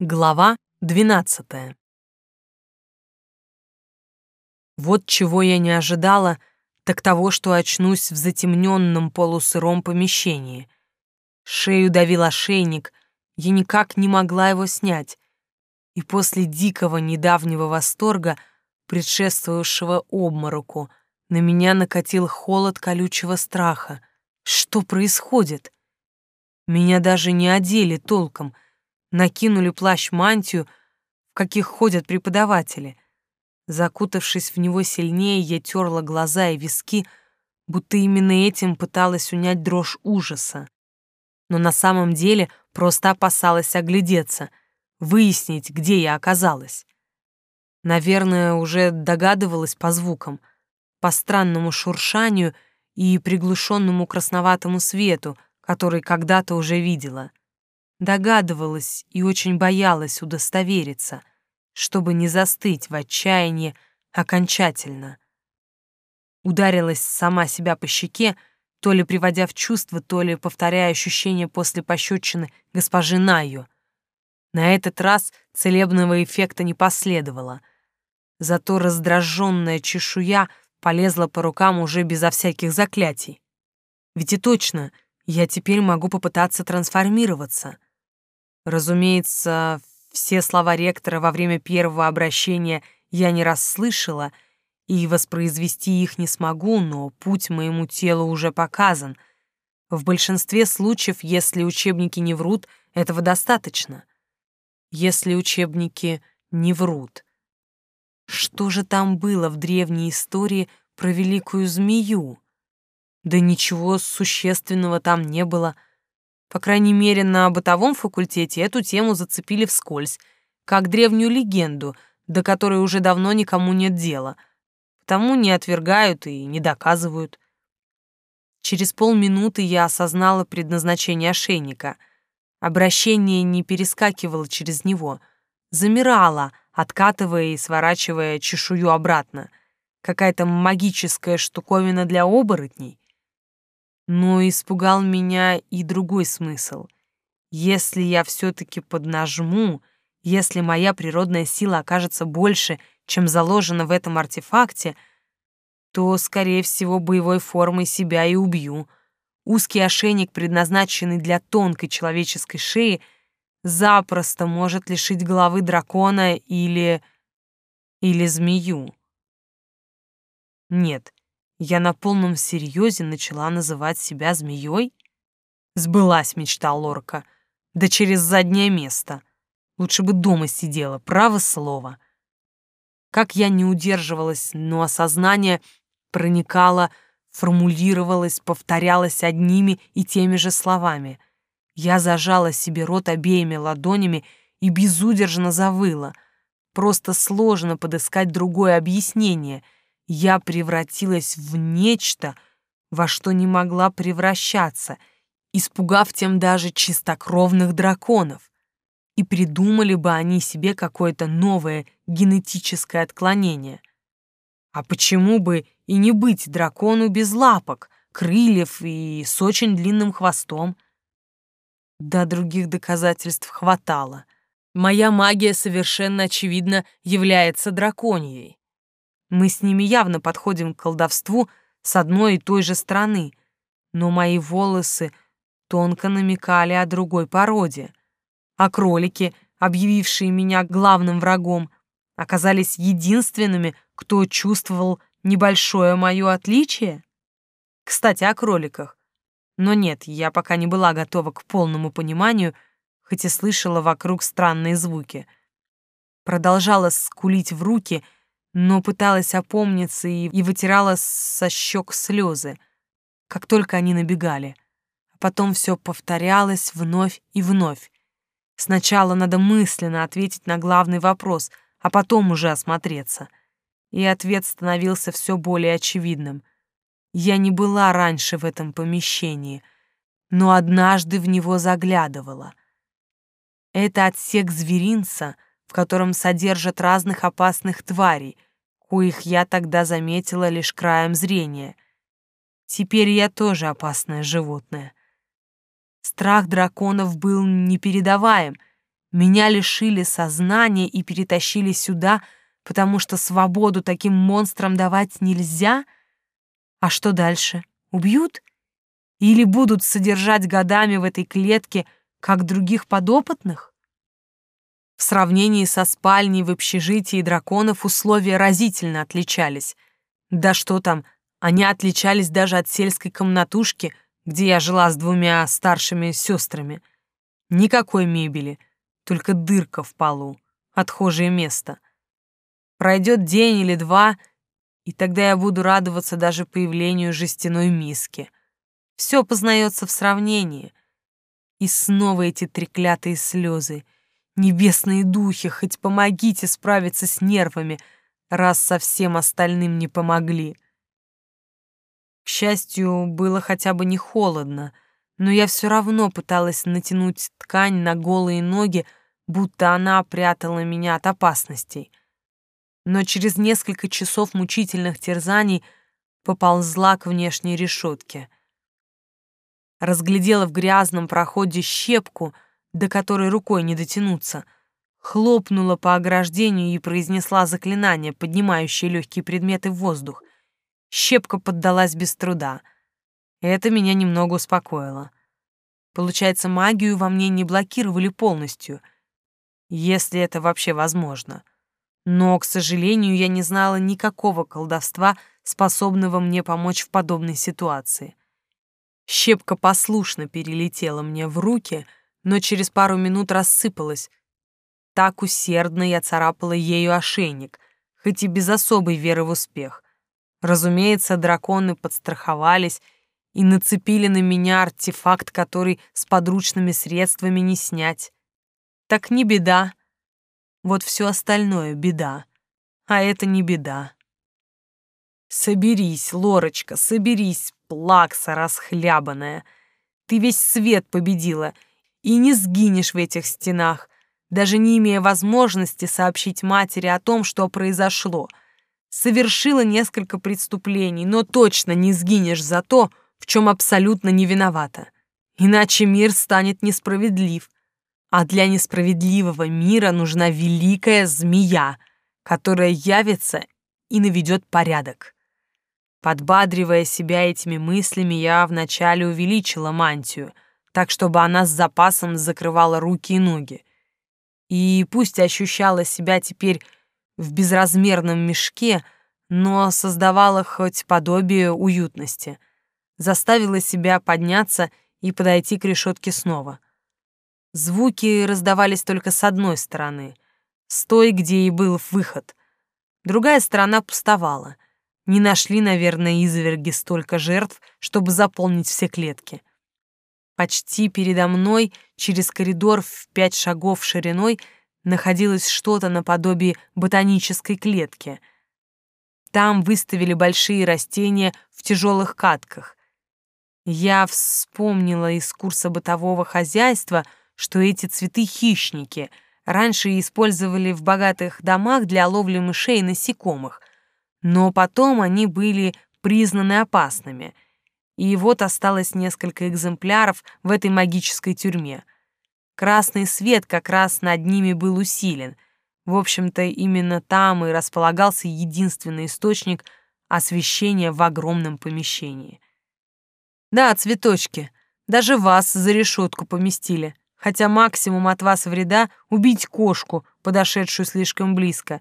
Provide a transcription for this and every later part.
Глава двенадцатая. Вот чего я не ожидала, так того, что очнусь в затемненном полусыром помещении. Шею давил ошейник, я никак не могла его снять. И после дикого недавнего восторга, предшествовавшего обмороку, на меня накатил холод колючего страха. Что происходит? Меня даже не одели толком — накинули плащ-мантию, в каких ходят преподаватели. Закутавшись в него сильнее, я терла глаза и виски, будто именно этим пыталась унять дрожь ужаса. Но на самом деле просто опасалась оглядеться, выяснить, где я оказалась. Наверное, уже догадывалась по звукам, по странному шуршанию и приглушенному красноватому свету, который когда-то уже видела. Догадывалась и очень боялась удостовериться, чтобы не застыть в отчаянии окончательно. Ударилась сама себя по щеке, то ли приводя в чувство, то ли повторяя ощущения после пощечины госпожи Найо. На этот раз целебного эффекта не последовало. Зато раздраженная чешуя полезла по рукам уже безо всяких заклятий. Ведь и точно, я теперь могу попытаться трансформироваться — Разумеется, все слова ректора во время первого обращения я не расслышала, и воспроизвести их не смогу, но путь моему телу уже показан. В большинстве случаев, если учебники не врут, этого достаточно. Если учебники не врут. Что же там было в древней истории про великую змею? Да ничего существенного там не было — по крайней мере, на бытовом факультете эту тему зацепили вскользь, как древнюю легенду, до которой уже давно никому нет дела. Потому не отвергают и не доказывают. Через полминуты я осознала предназначение ошейника. Обращение не перескакивало через него, замирало, откатывая и сворачивая чешую обратно. Какая-то магическая штуковина для оборотней. Но испугал меня и другой смысл. Если я все-таки поднажму, если моя природная сила окажется больше, чем заложено в этом артефакте, то, скорее всего, боевой формой себя и убью. Узкий ошейник, предназначенный для тонкой человеческой шеи, запросто может лишить головы дракона или... или змею. Нет, я на полном серьезе начала называть себя змеей? Сбылась мечта Лорка. Да через заднее место. Лучше бы дома сидела, право слово. Как я не удерживалась, но осознание проникало, формулировалось, повторялось одними и теми же словами. Я зажала себе рот обеими ладонями и безудержно завыла. Просто сложно подыскать другое объяснение — я превратилась в нечто, во что не могла превращаться, испугав тем даже чистокровных драконов. И придумали бы они себе какое-то новое генетическое отклонение. А почему бы и не быть дракону без лапок, крыльев и с очень длинным хвостом? Да других доказательств хватало. Моя магия совершенно очевидно является драконьей. Мы с ними явно подходим к колдовству с одной и той же стороны, но мои волосы тонко намекали о другой породе. А кролики, объявившие меня главным врагом, оказались единственными, кто чувствовал небольшое мое отличие? Кстати, о кроликах. Но нет, я пока не была готова к полному пониманию, хоть и слышала вокруг странные звуки. Продолжала скулить в руки — но пыталась опомниться и, и вытирала со щек слезы, как только они набегали. А потом все повторялось вновь и вновь. Сначала надо мысленно ответить на главный вопрос, а потом уже осмотреться. И ответ становился все более очевидным. Я не была раньше в этом помещении, но однажды в него заглядывала. Это отсек зверинца — в котором содержат разных опасных тварей, коих я тогда заметила лишь краем зрения. Теперь я тоже опасное животное. Страх драконов был непередаваем. Меня лишили сознания и перетащили сюда, потому что свободу таким монстрам давать нельзя? А что дальше? Убьют? Или будут содержать годами в этой клетке, как других подопытных? В сравнении со спальней в общежитии драконов условия разительно отличались. Да что там, они отличались даже от сельской комнатушки, где я жила с двумя старшими сестрами. Никакой мебели, только дырка в полу, отхожее место. Пройдет день или два, и тогда я буду радоваться даже появлению жестяной миски. Все познается в сравнении. И снова эти треклятые слезы. Небесные духи, хоть помогите справиться с нервами, раз совсем остальным не помогли. К счастью, было хотя бы не холодно, но я все равно пыталась натянуть ткань на голые ноги, будто она прятала меня от опасностей. Но через несколько часов мучительных терзаний поползла к внешней решетке. Разглядела в грязном проходе щепку, до которой рукой не дотянуться, хлопнула по ограждению и произнесла заклинание, поднимающее легкие предметы в воздух. Щепка поддалась без труда. Это меня немного успокоило. Получается, магию во мне не блокировали полностью — если это вообще возможно. Но, к сожалению, я не знала никакого колдовства, способного мне помочь в подобной ситуации. Щепка послушно перелетела мне в руки, но через пару минут рассыпалась. Так усердно я царапала ею ошейник, хоть и без особой веры в успех. Разумеется, драконы подстраховались и нацепили на меня артефакт, который с подручными средствами не снять так не беда. Вот все остальное беда, а это не беда. Соберись, Лорочка, соберись, плакса расхлябанная. Ты весь свет победила и не сгинешь в этих стенах, даже не имея возможности сообщить матери о том, что произошло. Совершила несколько преступлений, но точно не сгинешь за то, в чем абсолютно не виновата. Иначе мир станет несправедлив, а для несправедливого мира нужна великая змея, которая явится и наведет порядок. Подбадривая себя этими мыслями, я вначале увеличила мантию, так чтобы она с запасом закрывала руки и ноги. И пусть ощущала себя теперь в безразмерном мешке, но создавала хоть подобие уютности. Заставила себя подняться и подойти к решетке снова — Звуки раздавались только с одной стороны, с той, где и был выход. Другая сторона пустовала. Не нашли, наверное, изверги столько жертв, чтобы заполнить все клетки. Почти передо мной, через коридор в пять шагов шириной, находилось что-то наподобие ботанической клетки. Там выставили большие растения в тяжелых катках. Я вспомнила из курса бытового хозяйства — что эти цветы хищники раньше использовали в богатых домах для ловли мышей и насекомых, но потом они были признаны опасными. И вот осталось несколько экземпляров в этой магической тюрьме. Красный свет как раз над ними был усилен. В общем-то, именно там и располагался единственный источник освещения в огромном помещении. Да, цветочки, даже вас за решетку поместили, хотя максимум от вас вреда — убить кошку, подошедшую слишком близко.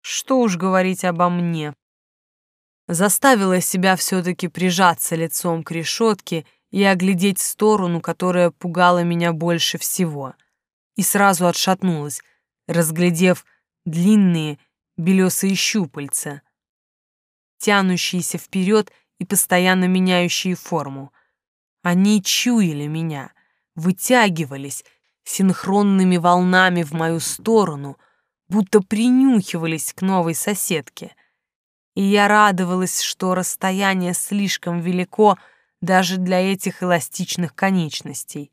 Что уж говорить обо мне. Заставила себя все-таки прижаться лицом к решетке и оглядеть сторону, которая пугала меня больше всего. И сразу отшатнулась, разглядев длинные белесые щупальца, тянущиеся вперед и постоянно меняющие форму. Они чуяли меня — вытягивались синхронными волнами в мою сторону, будто принюхивались к новой соседке. И я радовалась, что расстояние слишком велико даже для этих эластичных конечностей.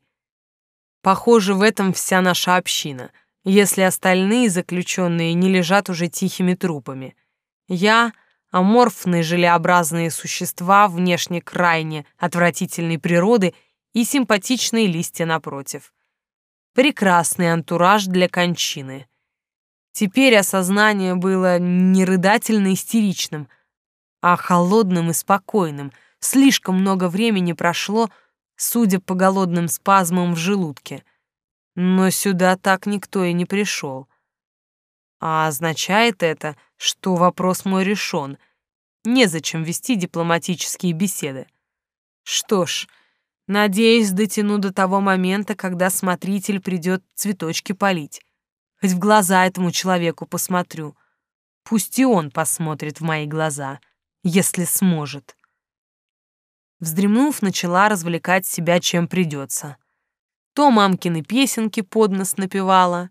Похоже, в этом вся наша община, если остальные заключенные не лежат уже тихими трупами. Я — аморфные желеобразные существа внешне крайне отвратительной природы — и симпатичные листья напротив. Прекрасный антураж для кончины. Теперь осознание было не рыдательно-истеричным, а холодным и спокойным. Слишком много времени прошло, судя по голодным спазмам в желудке. Но сюда так никто и не пришел. А означает это, что вопрос мой решен. Незачем вести дипломатические беседы. Что ж, надеюсь, дотяну до того момента, когда смотритель придет цветочки полить. Хоть в глаза этому человеку посмотрю. Пусть и он посмотрит в мои глаза, если сможет. Вздремнув, начала развлекать себя чем придется. То мамкины песенки под нос напевала,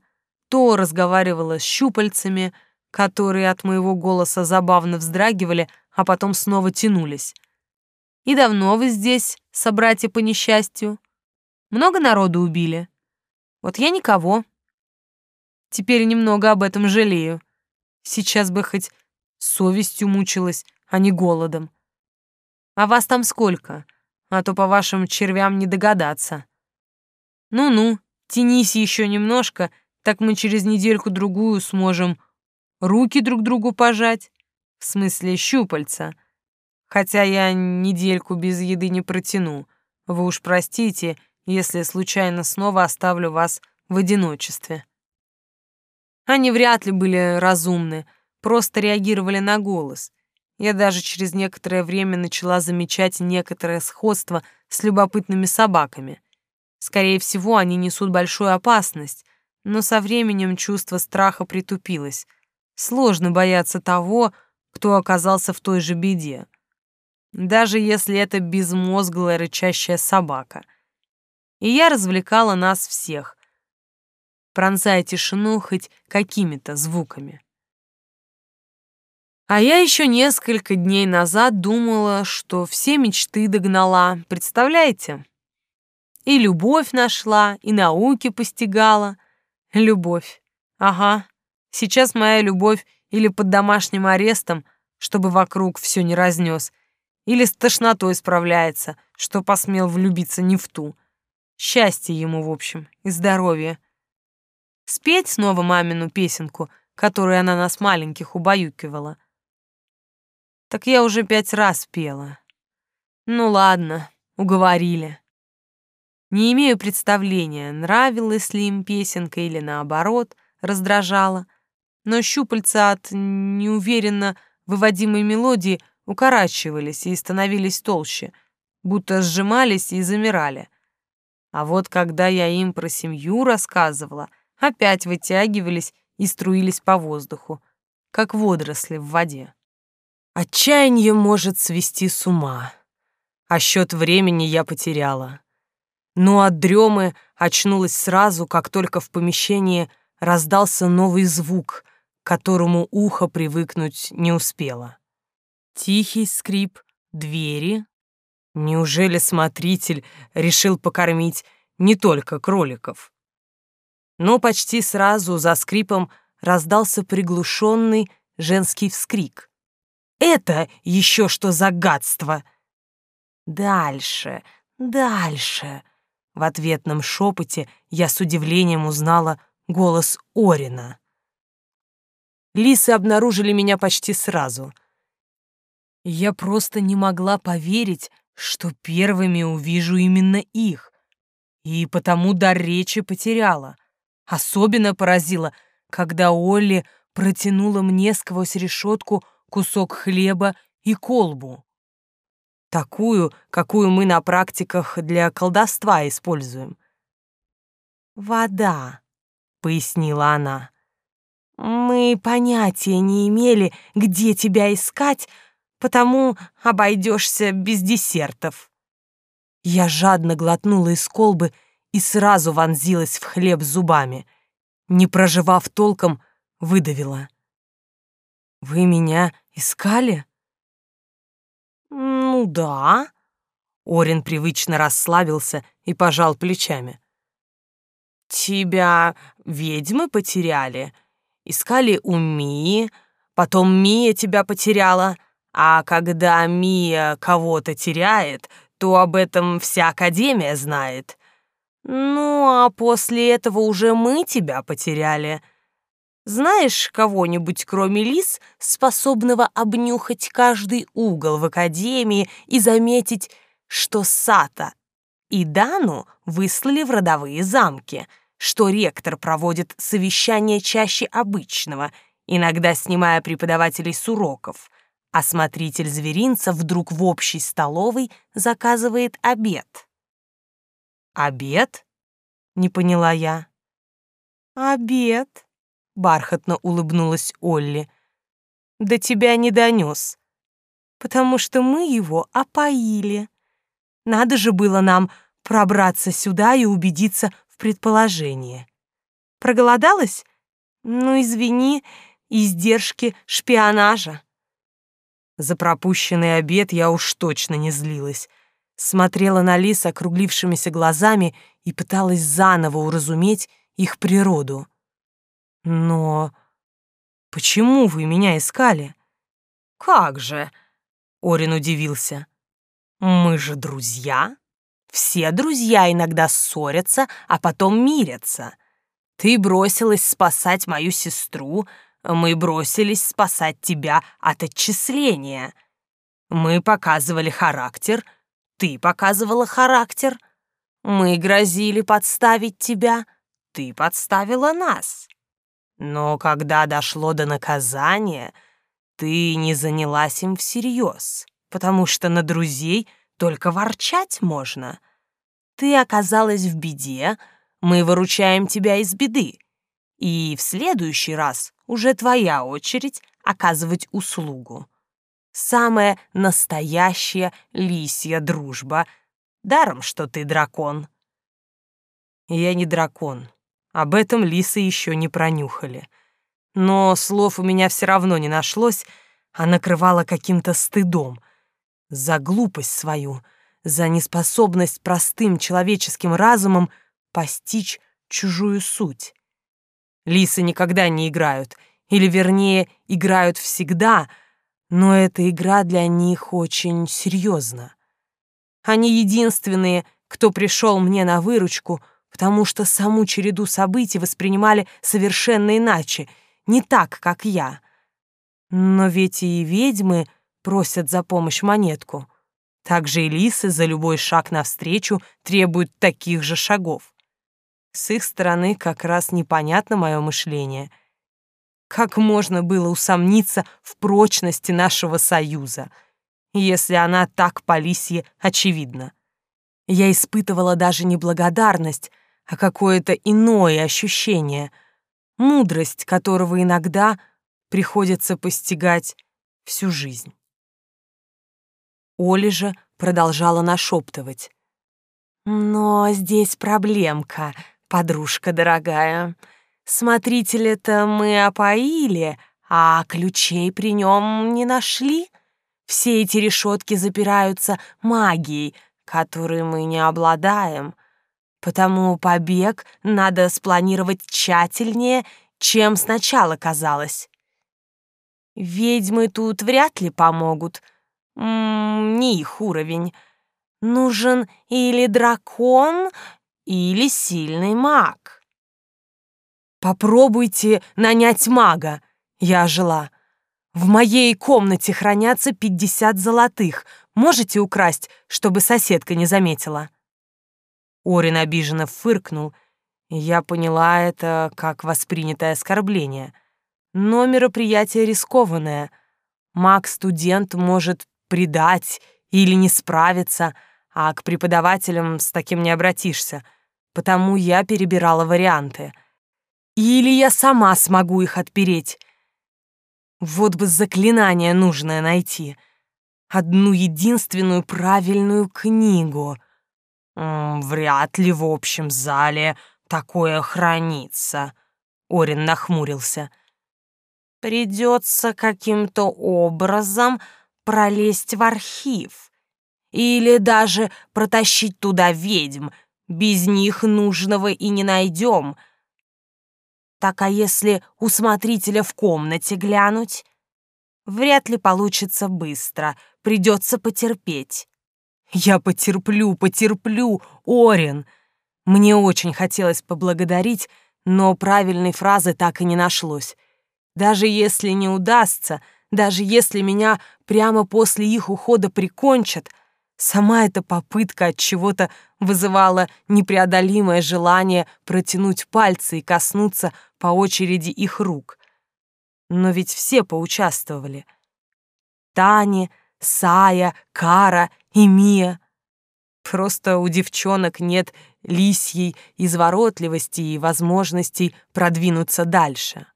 то разговаривала с щупальцами, которые от моего голоса забавно вздрагивали, а потом снова тянулись. И давно вы здесь, собратья по несчастью? Много народу убили? Вот я никого. Теперь немного об этом жалею. Сейчас бы хоть совестью мучилась, а не голодом. А вас там сколько? А то по вашим червям не догадаться. Ну-ну, тянись еще немножко, так мы через недельку-другую сможем руки друг другу пожать. В смысле щупальца. Хотя я недельку без еды не протяну. Вы уж простите, если случайно снова оставлю вас в одиночестве. Они вряд ли были разумны, просто реагировали на голос. Я даже через некоторое время начала замечать некоторое сходство с любопытными собаками. Скорее всего, они несут большую опасность, но со временем чувство страха притупилось. Сложно бояться того, кто оказался в той же беде даже если это безмозглая рычащая собака. И я развлекала нас всех, пронзая тишину хоть какими-то звуками. А я еще несколько дней назад думала, что все мечты догнала, представляете? И любовь нашла, и науки постигала. Любовь. Ага. Сейчас моя любовь или под домашним арестом, чтобы вокруг все не разнес, или с тошнотой справляется, что посмел влюбиться не в ту. Счастье ему, в общем, и здоровье. Спеть снова мамину песенку, которую она нас маленьких убаюкивала. Так я уже пять раз пела. Ну ладно, уговорили. Не имею представления, нравилась ли им песенка или наоборот, раздражала, но щупальца от неуверенно выводимой мелодии — укорачивались и становились толще, будто сжимались и замирали. А вот когда я им про семью рассказывала, опять вытягивались и струились по воздуху, как водоросли в воде. Отчаяние может свести с ума, а счет времени я потеряла. Но от дремы очнулась сразу, как только в помещении раздался новый звук, к которому ухо привыкнуть не успело. Тихий скрип двери. Неужели смотритель решил покормить не только кроликов? Но почти сразу за скрипом раздался приглушенный женский вскрик. «Это еще что за гадство?» «Дальше, дальше!» В ответном шепоте я с удивлением узнала голос Орина. Лисы обнаружили меня почти сразу — я просто не могла поверить, что первыми увижу именно их, и потому дар речи потеряла. Особенно поразило, когда Олли протянула мне сквозь решетку кусок хлеба и колбу. Такую, какую мы на практиках для колдовства используем. «Вода», — пояснила она. «Мы понятия не имели, где тебя искать, потому обойдешься без десертов». Я жадно глотнула из колбы и сразу вонзилась в хлеб зубами. Не проживав толком, выдавила. «Вы меня искали?» «Ну да». Орин привычно расслабился и пожал плечами. «Тебя ведьмы потеряли, искали у Мии, потом Мия тебя потеряла, а когда Мия кого-то теряет, то об этом вся Академия знает. Ну, а после этого уже мы тебя потеряли. Знаешь кого-нибудь, кроме лис, способного обнюхать каждый угол в академии и заметить, что Сата и Дану выслали в родовые замки, что ректор проводит совещания чаще обычного, иногда снимая преподавателей с уроков, а смотритель зверинца вдруг в общей столовой заказывает обед. «Обед?» — не поняла я. «Обед», — бархатно улыбнулась Олли. «До тебя не донес, потому что мы его опоили. Надо же было нам пробраться сюда и убедиться в предположении. Проголодалась? Ну, извини, издержки шпионажа». За пропущенный обед я уж точно не злилась смотрела на лис округлившимися глазами и пыталась заново уразуметь их природу. Но почему вы меня искали? Как же? Орин удивился. Мы же друзья. Все друзья иногда ссорятся, а потом мирятся. Ты бросилась спасать мою сестру, мы бросились спасать тебя от отчисления. Мы показывали характер, ты показывала характер. Мы грозили подставить тебя, ты подставила нас. Но когда дошло до наказания, ты не занялась им всерьез, потому что на друзей только ворчать можно. Ты оказалась в беде, мы выручаем тебя из беды. И в следующий раз уже твоя очередь оказывать услугу самая настоящая лисья дружба. Даром, что ты дракон. Я не дракон. Об этом лисы еще не пронюхали. Но слов у меня все равно не нашлось, а накрывало каким-то стыдом. За глупость свою, за неспособность простым человеческим разумом постичь чужую суть. Лисы никогда не играют, или, вернее, играют всегда — но эта игра для них очень серьезна. Они единственные, кто пришел мне на выручку, потому что саму череду событий воспринимали совершенно иначе, не так, как я. Но ведь и ведьмы просят за помощь монетку. Так же и лисы за любой шаг навстречу требуют таких же шагов. С их стороны как раз непонятно мое мышление — как можно было усомниться в прочности нашего союза, если она так по лисье очевидна? Я испытывала даже не благодарность, а какое-то иное ощущение, мудрость которого иногда приходится постигать всю жизнь. Оля же продолжала нашептывать. «Но здесь проблемка, подружка дорогая. Смотрителя-то мы опоили, а ключей при нем не нашли. Все эти решетки запираются магией, которой мы не обладаем. Потому побег надо спланировать тщательнее, чем сначала казалось. Ведьмы тут вряд ли помогут. М -м, не их уровень. Нужен или дракон, или сильный маг. «Попробуйте нанять мага!» Я ожила. «В моей комнате хранятся пятьдесят золотых. Можете украсть, чтобы соседка не заметила?» Орин обиженно фыркнул. Я поняла это как воспринятое оскорбление. Но мероприятие рискованное. Маг-студент может предать или не справиться, а к преподавателям с таким не обратишься. Потому я перебирала варианты — или я сама смогу их отпереть. Вот бы заклинание нужное найти. Одну единственную правильную книгу. Вряд ли в общем зале такое хранится. Орин нахмурился. Придется каким-то образом пролезть в архив. Или даже протащить туда ведьм. Без них нужного и не найдем — так а если у смотрителя в комнате глянуть? Вряд ли получится быстро, придется потерпеть. Я потерплю, потерплю, Орин. Мне очень хотелось поблагодарить, но правильной фразы так и не нашлось. Даже если не удастся, даже если меня прямо после их ухода прикончат, сама эта попытка от чего-то вызывала непреодолимое желание протянуть пальцы и коснуться по очереди их рук. Но ведь все поучаствовали. Таня, Сая, Кара и Мия. Просто у девчонок нет лисьей изворотливости и возможностей продвинуться дальше.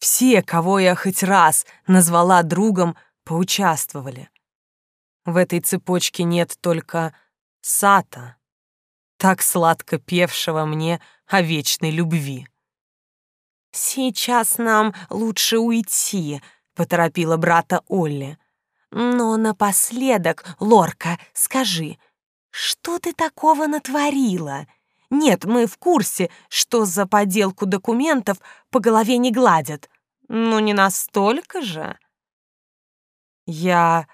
Все, кого я хоть раз назвала другом, поучаствовали. В этой цепочке нет только Сата, так сладко певшего мне о вечной любви. «Сейчас нам лучше уйти», — поторопила брата Олли. «Но напоследок, Лорка, скажи, что ты такого натворила? Нет, мы в курсе, что за подделку документов по голове не гладят. Но не настолько же». Я...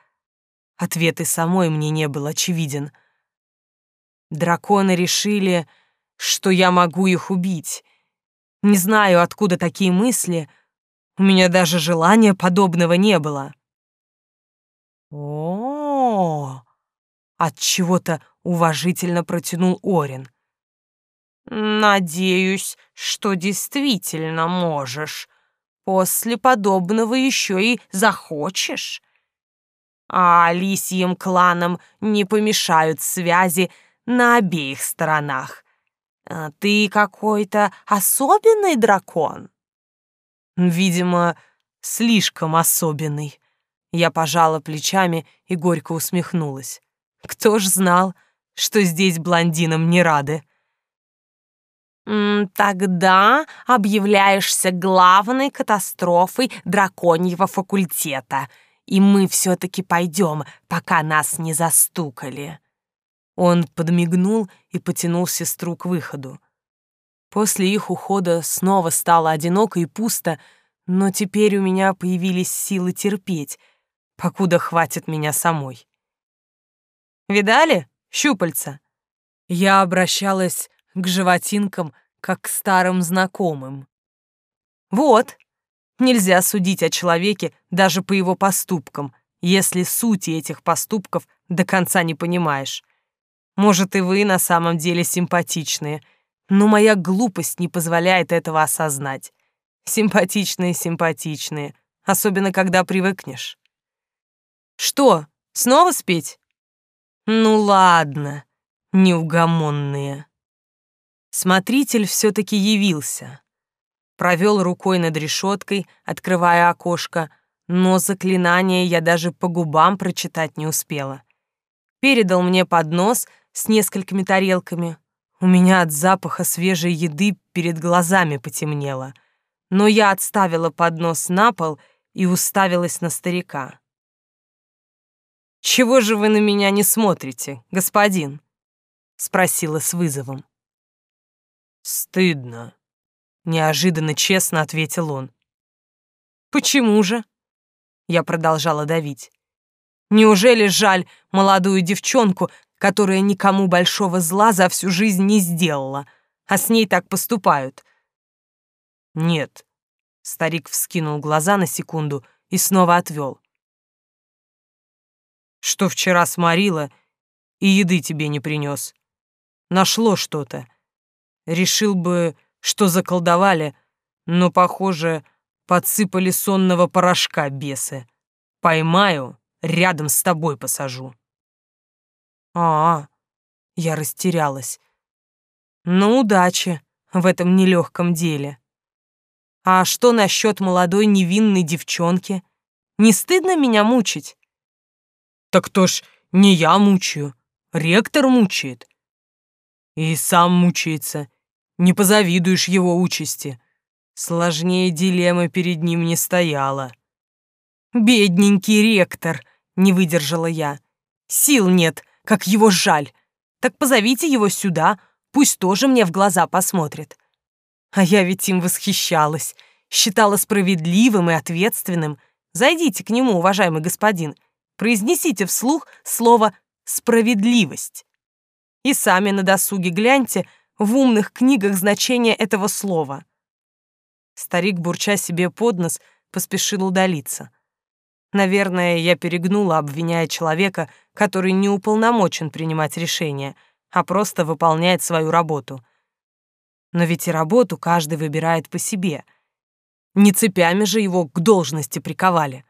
Ответ и самой мне не был очевиден. Драконы решили, что я могу их убить. Не знаю, откуда такие мысли. У меня даже желания подобного не было. О, от чего-то уважительно протянул Орин. Надеюсь, что действительно можешь. После подобного еще и захочешь. А лисьим кланам не помешают связи на обеих сторонах. А ты какой-то особенный дракон? Видимо, слишком особенный. Я пожала плечами и горько усмехнулась. Кто ж знал, что здесь блондинам не рады? «Тогда объявляешься главной катастрофой драконьего факультета, и мы все-таки пойдем, пока нас не застукали». Он подмигнул и потянул сестру к выходу. После их ухода снова стало одиноко и пусто, но теперь у меня появились силы терпеть, покуда хватит меня самой. Видали? Щупальца. Я обращалась к животинкам, как к старым знакомым. Вот, нельзя судить о человеке даже по его поступкам, если сути этих поступков до конца не понимаешь. Может, и вы на самом деле симпатичные, но моя глупость не позволяет этого осознать. Симпатичные, симпатичные, особенно когда привыкнешь. Что, снова спеть? Ну ладно, неугомонные. Смотритель все-таки явился. Провел рукой над решеткой, открывая окошко, но заклинание я даже по губам прочитать не успела. Передал мне поднос с несколькими тарелками. У меня от запаха свежей еды перед глазами потемнело. Но я отставила поднос на пол и уставилась на старика. «Чего же вы на меня не смотрите, господин?» — спросила с вызовом. «Стыдно», — неожиданно честно ответил он. «Почему же?» — я продолжала давить. «Неужели жаль молодую девчонку, которая никому большого зла за всю жизнь не сделала, а с ней так поступают. Нет. Старик вскинул глаза на секунду и снова отвел. Что вчера сморила и еды тебе не принес. Нашло что-то. Решил бы, что заколдовали, но, похоже, подсыпали сонного порошка бесы. Поймаю, рядом с тобой посажу. А, -а, я растерялась. Ну, удачи в этом нелегком деле. А что насчет молодой невинной девчонки? Не стыдно меня мучить? Так кто ж не я мучаю, ректор мучает. И сам мучается. Не позавидуешь его участи. Сложнее дилеммы перед ним не стояла. Бедненький ректор, не выдержала я. Сил нет, как его жаль. Так позовите его сюда, пусть тоже мне в глаза посмотрит. А я ведь им восхищалась, считала справедливым и ответственным. Зайдите к нему, уважаемый господин, произнесите вслух слово «справедливость». И сами на досуге гляньте, в умных книгах значение этого слова. Старик, бурча себе под нос, поспешил удалиться. Наверное, я перегнула, обвиняя человека, который не уполномочен принимать решения, а просто выполняет свою работу. Но ведь и работу каждый выбирает по себе. Не цепями же его к должности приковали.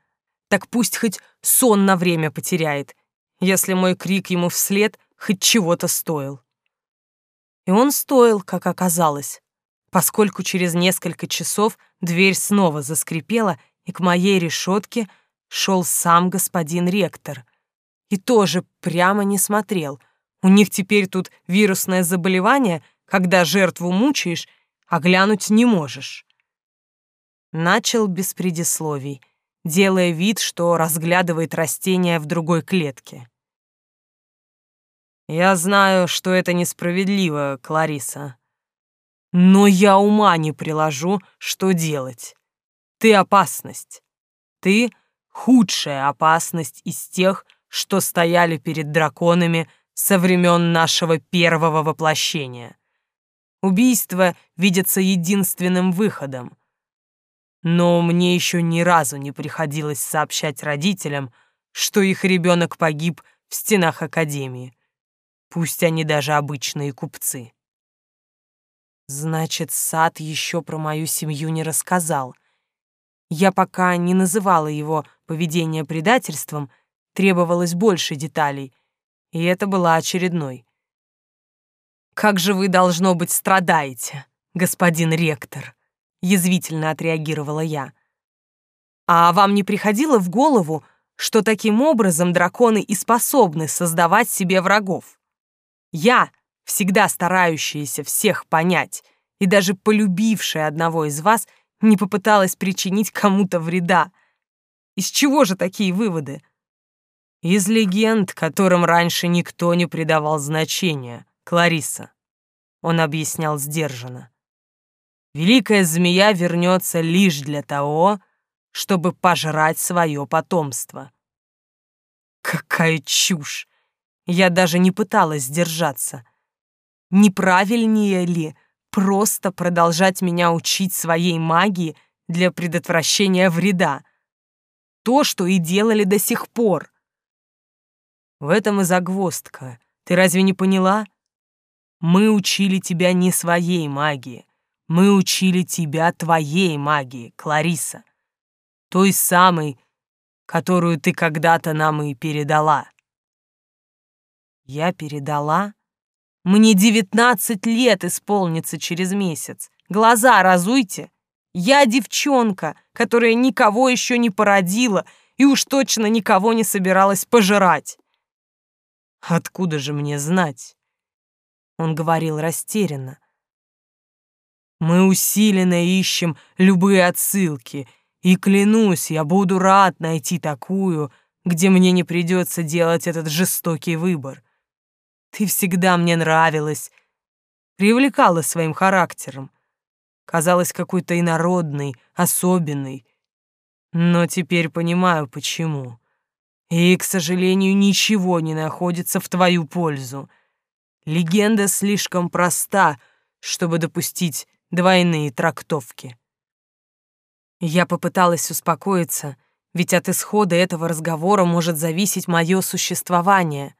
Так пусть хоть сон на время потеряет, если мой крик ему вслед хоть чего-то стоил. И он стоил, как оказалось, поскольку через несколько часов дверь снова заскрипела, и к моей решетке шел сам господин ректор. И тоже прямо не смотрел. У них теперь тут вирусное заболевание, когда жертву мучаешь, а глянуть не можешь. Начал без предисловий, делая вид, что разглядывает растения в другой клетке. «Я знаю, что это несправедливо, Клариса. Но я ума не приложу, что делать. Ты опасность. Ты худшая опасность из тех, что стояли перед драконами со времен нашего первого воплощения. Убийство видится единственным выходом. Но мне еще ни разу не приходилось сообщать родителям, что их ребенок погиб в стенах Академии. Пусть они даже обычные купцы. Значит, сад еще про мою семью не рассказал. Я пока не называла его поведение предательством, требовалось больше деталей, и это была очередной. «Как же вы, должно быть, страдаете, господин ректор!» — язвительно отреагировала я. «А вам не приходило в голову, что таким образом драконы и способны создавать себе врагов? Я, всегда старающаяся всех понять и даже полюбившая одного из вас, не попыталась причинить кому-то вреда. Из чего же такие выводы? Из легенд, которым раньше никто не придавал значения, Клариса. Он объяснял сдержанно. Великая змея вернется лишь для того, чтобы пожрать свое потомство. Какая чушь! Я даже не пыталась сдержаться. Неправильнее ли просто продолжать меня учить своей магии для предотвращения вреда? То, что и делали до сих пор. В этом и загвоздка. Ты разве не поняла? Мы учили тебя не своей магии. Мы учили тебя твоей магии, Клариса. Той самой, которую ты когда-то нам и передала. Я передала? Мне девятнадцать лет исполнится через месяц. Глаза разуйте. Я девчонка, которая никого еще не породила и уж точно никого не собиралась пожирать. Откуда же мне знать? Он говорил растерянно. Мы усиленно ищем любые отсылки, и клянусь, я буду рад найти такую, где мне не придется делать этот жестокий выбор. Ты всегда мне нравилась, привлекала своим характером. Казалась какой-то инородной, особенной. Но теперь понимаю, почему. И, к сожалению, ничего не находится в твою пользу. Легенда слишком проста, чтобы допустить двойные трактовки. Я попыталась успокоиться, ведь от исхода этого разговора может зависеть мое существование.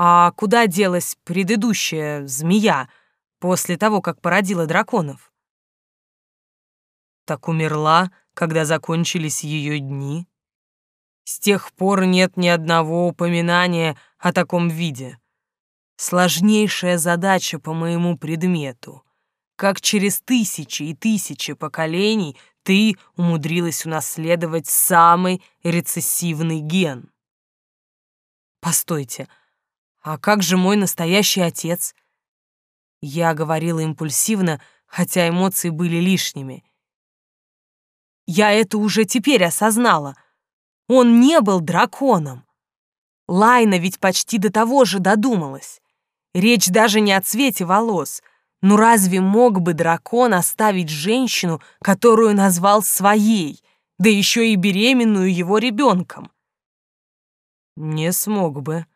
А куда делась предыдущая змея после того, как породила драконов? Так умерла, когда закончились ее дни. С тех пор нет ни одного упоминания о таком виде. Сложнейшая задача по моему предмету. Как через тысячи и тысячи поколений ты умудрилась унаследовать самый рецессивный ген. Постойте, а как же мой настоящий отец? Я говорила импульсивно, хотя эмоции были лишними. Я это уже теперь осознала. Он не был драконом. Лайна ведь почти до того же додумалась. Речь даже не о цвете волос. Ну разве мог бы дракон оставить женщину, которую назвал своей, да еще и беременную его ребенком? Не смог бы,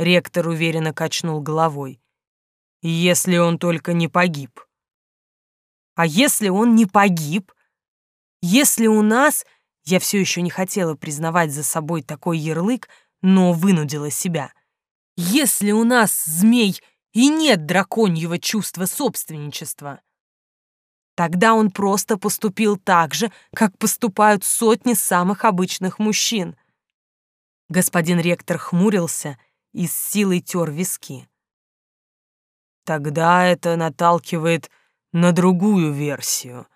Ректор уверенно качнул головой. Если он только не погиб. А если он не погиб? Если у нас... Я все еще не хотела признавать за собой такой ярлык, но вынудила себя. Если у нас, змей, и нет драконьего чувства собственничества, тогда он просто поступил так же, как поступают сотни самых обычных мужчин. Господин ректор хмурился и с силой тер виски. Тогда это наталкивает на другую версию.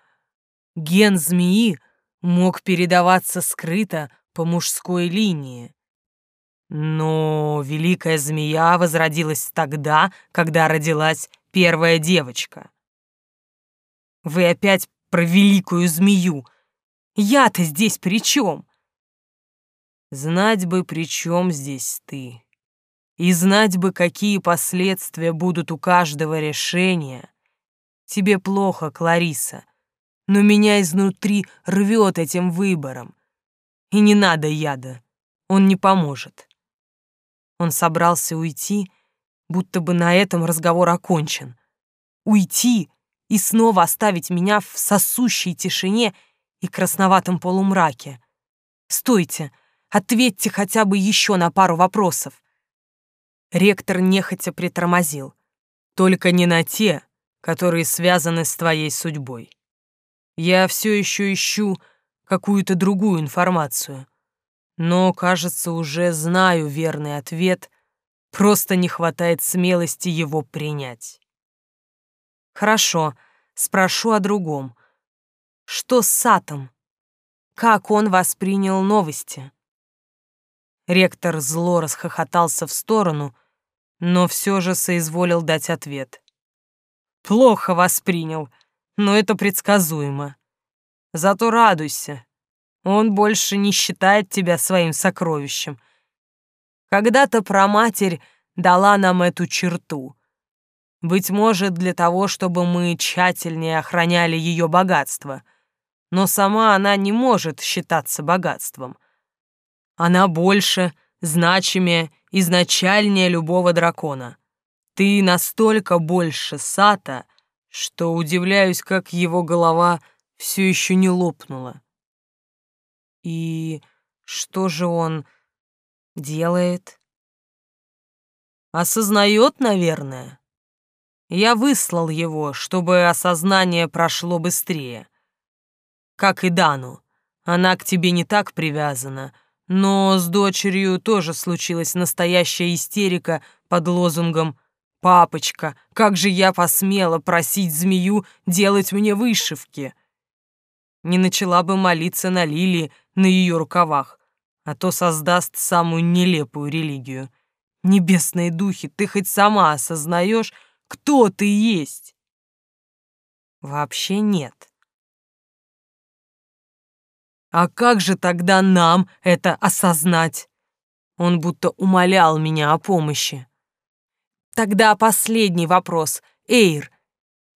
Ген змеи мог передаваться скрыто по мужской линии. Но великая змея возродилась тогда, когда родилась первая девочка. Вы опять про великую змею. Я-то здесь при чем? Знать бы, при чем здесь ты. И знать бы, какие последствия будут у каждого решения. Тебе плохо, Клариса, но меня изнутри рвет этим выбором. И не надо яда, он не поможет. Он собрался уйти, будто бы на этом разговор окончен. Уйти и снова оставить меня в сосущей тишине и красноватом полумраке. Стойте, ответьте хотя бы еще на пару вопросов. Ректор нехотя притормозил. Только не на те, которые связаны с твоей судьбой. Я все еще ищу какую-то другую информацию но, кажется, уже знаю верный ответ, просто не хватает смелости его принять. Хорошо, спрошу о другом. Что с Сатом? Как он воспринял новости? Ректор зло расхохотался в сторону, но все же соизволил дать ответ. Плохо воспринял, но это предсказуемо. Зато радуйся, он больше не считает тебя своим сокровищем. Когда-то проматерь дала нам эту черту. Быть может, для того, чтобы мы тщательнее охраняли ее богатство. Но сама она не может считаться богатством. Она больше, значимее, изначальнее любого дракона. Ты настолько больше Сата, что удивляюсь, как его голова все еще не лопнула. И что же он делает? Осознает, наверное. Я выслал его, чтобы осознание прошло быстрее. Как и Дану. Она к тебе не так привязана, но с дочерью тоже случилась настоящая истерика под лозунгом «Папочка, как же я посмела просить змею делать мне вышивки?» Не начала бы молиться на Лилии, на ее рукавах, а то создаст самую нелепую религию. Небесные духи, ты хоть сама осознаешь, кто ты есть? Вообще нет. А как же тогда нам это осознать? Он будто умолял меня о помощи. Тогда последний вопрос. Эйр.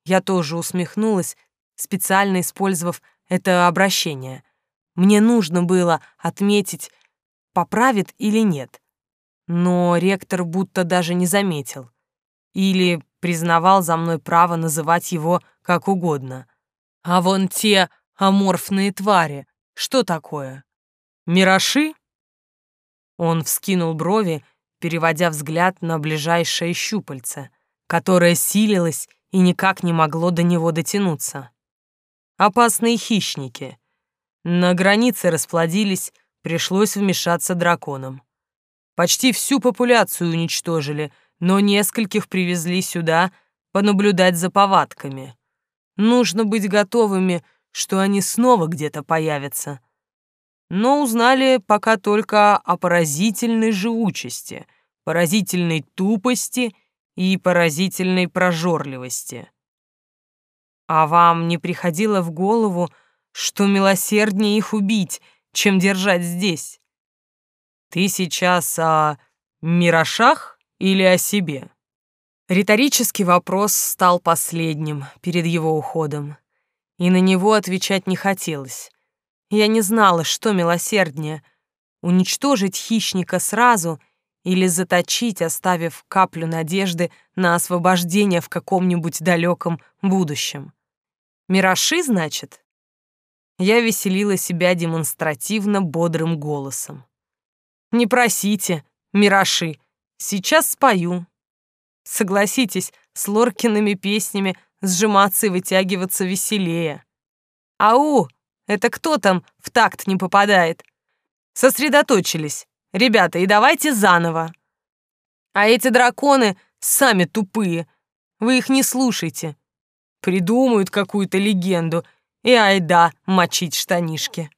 Я тоже усмехнулась, специально использовав это обращение. Мне нужно было отметить, поправит или нет. Но ректор будто даже не заметил. Или признавал за мной право называть его как угодно. А вон те аморфные твари, что такое? Мироши? Он вскинул брови, переводя взгляд на ближайшее щупальце, которое силилось и никак не могло до него дотянуться. Опасные хищники, на границе расплодились, пришлось вмешаться драконам. Почти всю популяцию уничтожили, но нескольких привезли сюда понаблюдать за повадками. Нужно быть готовыми, что они снова где-то появятся. Но узнали пока только о поразительной живучести, поразительной тупости и поразительной прожорливости. А вам не приходило в голову, что милосерднее их убить, чем держать здесь. Ты сейчас о мирошах или о себе? Риторический вопрос стал последним перед его уходом, и на него отвечать не хотелось. Я не знала, что милосерднее — уничтожить хищника сразу или заточить, оставив каплю надежды на освобождение в каком-нибудь далеком будущем. Миражи, значит? Я веселила себя демонстративно бодрым голосом. Не просите, миражи, сейчас спою. Согласитесь, с Лоркиными песнями сжиматься и вытягиваться веселее. Ау, это кто там в такт не попадает? Сосредоточились, ребята, и давайте заново. А эти драконы сами тупые, вы их не слушайте. Придумают какую-то легенду, и айда мочить штанишки.